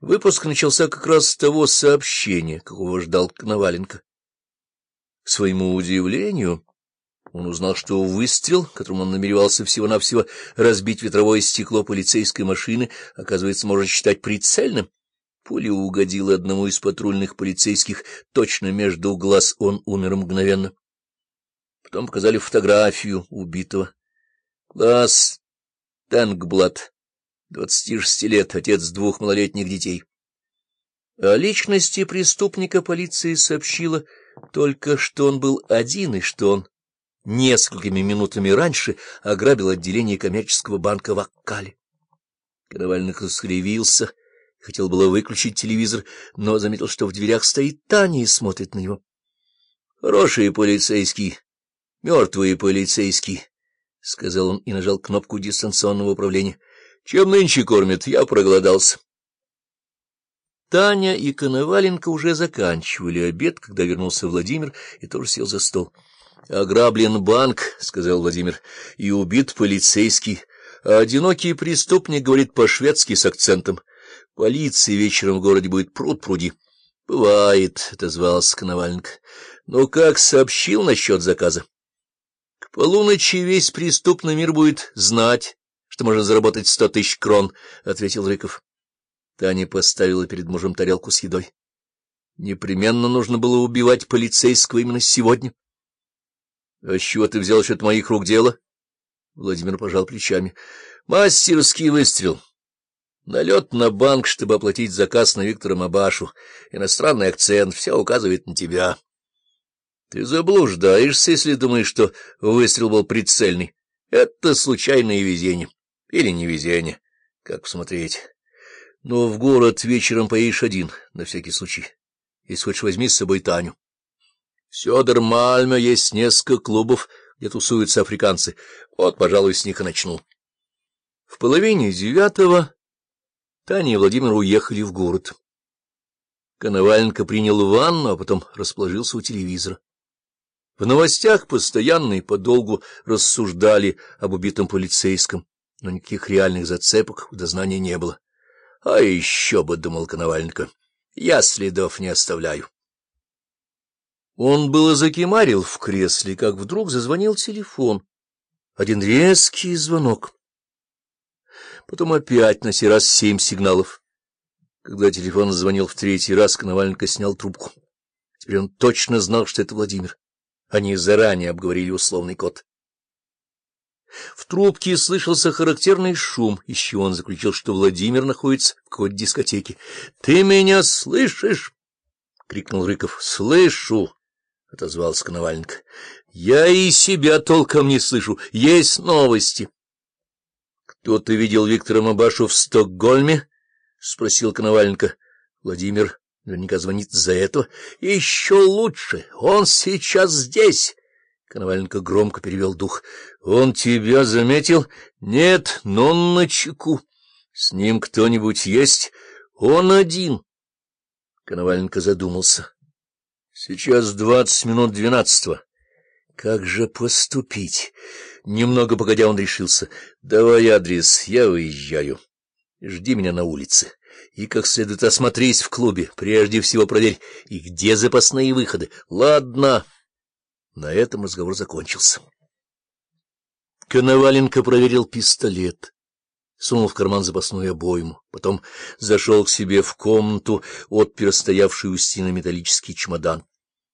Выпуск начался как раз с того сообщения, какого ждал Коноваленко. К своему удивлению, он узнал, что выстрел, которым он намеревался всего-навсего разбить ветровое стекло полицейской машины, оказывается, можно считать прицельным. Пуля угодила одному из патрульных полицейских точно между глаз, он умер мгновенно. Потом показали фотографию убитого. Глаз Тангблад 26 лет, отец двух малолетних детей. О личности преступника полиции сообщила только, что он был один и что он несколькими минутами раньше ограбил отделение коммерческого банка в Аккале. Коновальник раскривился, хотел было выключить телевизор, но заметил, что в дверях стоит Таня и смотрит на него. — Хорошие полицейские, мертвые полицейские, — сказал он и нажал кнопку дистанционного управления. Чем нынче кормят? Я проголодался. Таня и Коноваленко уже заканчивали обед, когда вернулся Владимир и тоже сел за стол. — Ограблен банк, — сказал Владимир, — и убит полицейский. А одинокий преступник говорит по-шведски с акцентом. Полиции вечером в городе будет пруд-пруди. — Бывает, — отозвался Коноваленко. — Но как сообщил насчет заказа? — К полуночи весь преступный мир будет знать, что можно заработать сто тысяч крон, — ответил Рыков. Таня поставила перед мужем тарелку с едой. Непременно нужно было убивать полицейского именно сегодня. — А с чего ты взял, это моих рук дело? Владимир пожал плечами. — Мастерский выстрел. Налет на банк, чтобы оплатить заказ на Виктора Мабашу. Иностранный акцент, все указывает на тебя. Ты заблуждаешься, если думаешь, что выстрел был прицельный. Это случайное везение. Или невезение. Как посмотреть. Но в город вечером поедешь один, на всякий случай. Если хочешь, возьми с собой Таню. В Сёдер-Мальме есть несколько клубов, где тусуются африканцы. Вот, пожалуй, с них и начну. В половине девятого Таня и Владимир уехали в город. Коноваленко принял ванну, а потом расположился у телевизора. В новостях постоянно и подолгу рассуждали об убитом полицейском, но никаких реальных зацепок в дознании не было. А еще бы, — думал Коноваленко, — я следов не оставляю. Он было закимарил в кресле, как вдруг зазвонил телефон. Один резкий звонок. Потом опять на сей раз семь сигналов. Когда телефон звонил в третий раз, Коноваленко снял трубку. Теперь он точно знал, что это Владимир. Они заранее обговорили условный код. В трубке слышался характерный шум, из чего он заключил, что Владимир находится в какой-то дискотеке. — Ты меня слышишь? — крикнул Рыков. — Слышу, — отозвался Коноваленко. — Я и себя толком не слышу. Есть новости. — Кто-то видел Виктора Мабашу в Стокгольме? — спросил Коноваленко. Владимир наверняка звонит за это. — Еще лучше. Он сейчас здесь. Коноваленко громко перевел дух. — Он тебя заметил? — Нет, но он на чеку. — С ним кто-нибудь есть? — Он один. Коноваленко задумался. — Сейчас двадцать минут двенадцатого. Как же поступить? Немного погодя он решился. — Давай адрес, я уезжаю. Жди меня на улице. И как следует осмотрись в клубе. Прежде всего проверь, и где запасные выходы. Ладно. На этом разговор закончился. Коноваленко проверил пистолет, сунул в карман запасную обойму, потом зашел к себе в комнату, отпер стоявший у стены металлический чемодан.